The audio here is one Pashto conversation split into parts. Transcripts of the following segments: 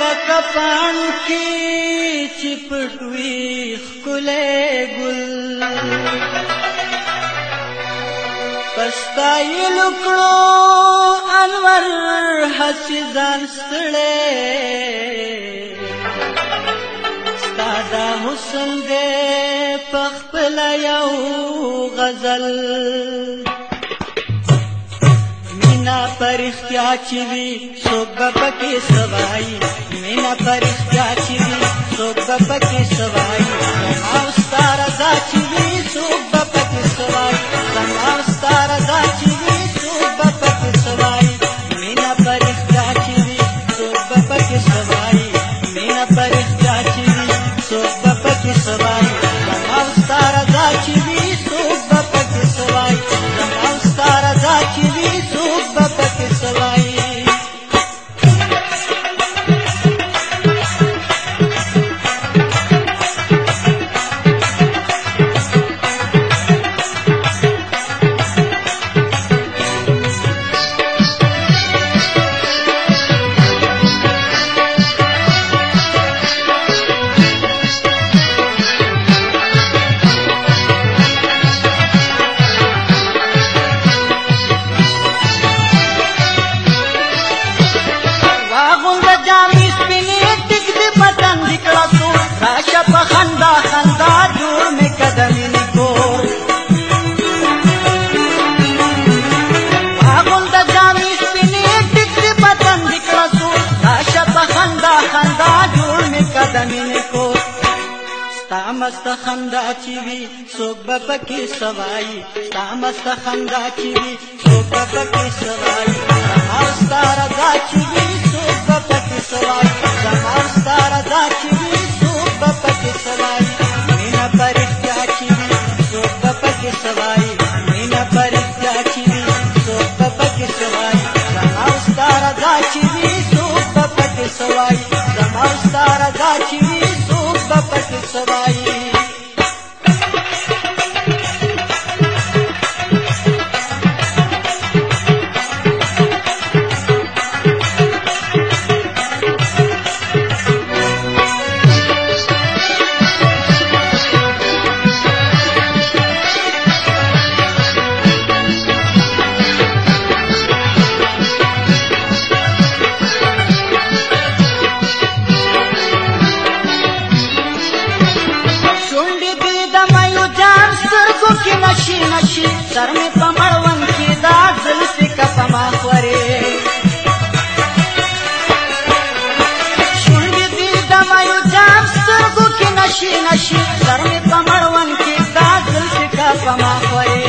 لکه پان کې چې پټوي خلې ګل پستای لکړو انور حسي ځان ستړې ستاده حسن دې پخپل یو غزل مینا پرختیا چی وی سوګ پکې سوای مینا پرختیا چی وی سوګ پکې سوای it's a lie. مست خندا چی وی سوک به پکې سوای تا مست خندا چی وی سوک به پکې سوای زمار ستار دا چی وی سوک به پکې سوای زمار ستار دا چی وی سوک به پکې سوای مینا پرښتیا چی وی سوک به پکې سوای مینا پرښتیا چی وی سوک به پکې سوای زمار ستار دا چی وی سوک به پکې سوای زمار ستار دا چی وی سوک به پکې سوای شرمې په مړوند کې دا زلفې کفه ما خورې شونډې دي د مایو جام سترګو کې نشي نشي شرمې په مړوند کې دا زلفې کفه ما خورې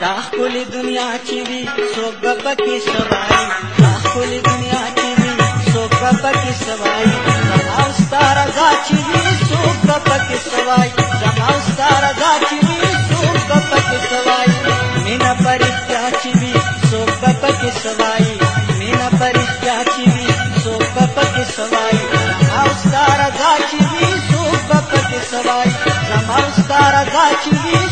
دا ښکلې دنیا چې وي څوک به پکې سوای دا ښکلې دنیا چې وي څوک به پکې سوای ستا رضا چې وي څوک به پکې سوای او ستاره دا چې دې څوک په پکې سوای زما ستاره دا چې دې